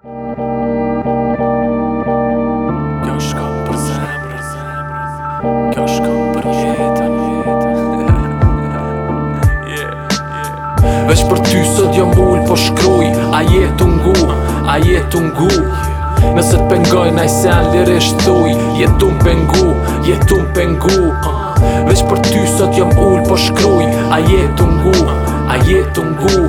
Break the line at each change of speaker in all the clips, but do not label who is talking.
Veç për ty sot jom ul po shkruj A je tu ngu, a je tu ngu Nëse të pengoj naj sen lirisht thuj Je tu m'pengu, je tu m'pengu Veç për ty sot jom ul po shkruj A je tu ngu, a je tu ngu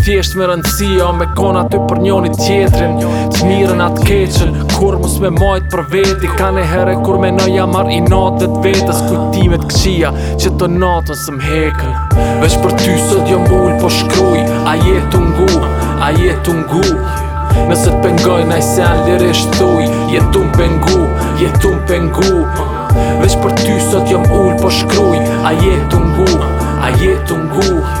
Thjesht me rëndësi o me kon aty për njoni tjetrin Të mirën a të keqen Kurrë mos me majt për veti Ka niherë kur menoj ja marr inat edhe vetës Kujtime t'këqija që tan natën s'më hekën Veç për ty sot jom ul po shkruj A je tu ngu, a je tu ngu Nëse të pengoj naj sen lirisht thuj Je tu m'pengu, je tu m'pengu Veç për ty sot jom ul po shkruj A je tu ngu, a je tu ngu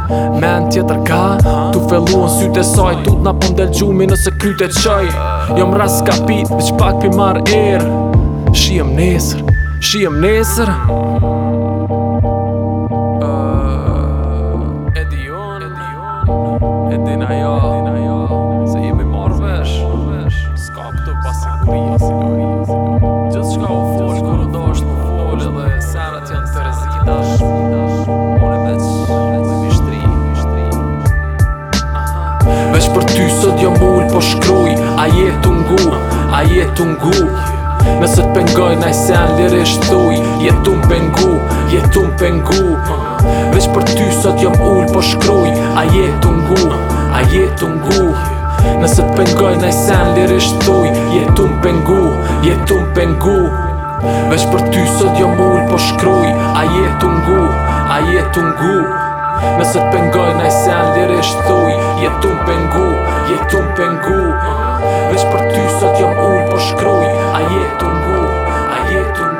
Men tjetërkah Tu fellu n'sytë e saj Tutna po m'del gjumi nëse kryt e çoj Jom rraskapit Veç pak mi marr erë Shihem nesër Shihem nesër Apto pa siguri Gjithçka u folë Kur u do është u folë Dhe serat janë të rëzitash Unë veç Unë mishtri Veç për ty sot jom ul Po shkruj A je tu ngu A je tu ngu Nëse të pengoj Naj sen lirisht thuj Je tu m'pengu Je tu m'pengu Veç për ty sot jom ul po shkruj A je tu ngu, a je tu ngu Nëse të pengoj naj sen lirisht thuj Je tu më pengu, je tu më pengu Veç për ty sot jom ul po shkruj A je tu ngu, a je tu ngu Nëse të pengoj naj sen lirisht thuj Je tu më pengu, je tu më pengu Veç për ty sot jom ul po shkruj A je tu ngu, a je tu ngu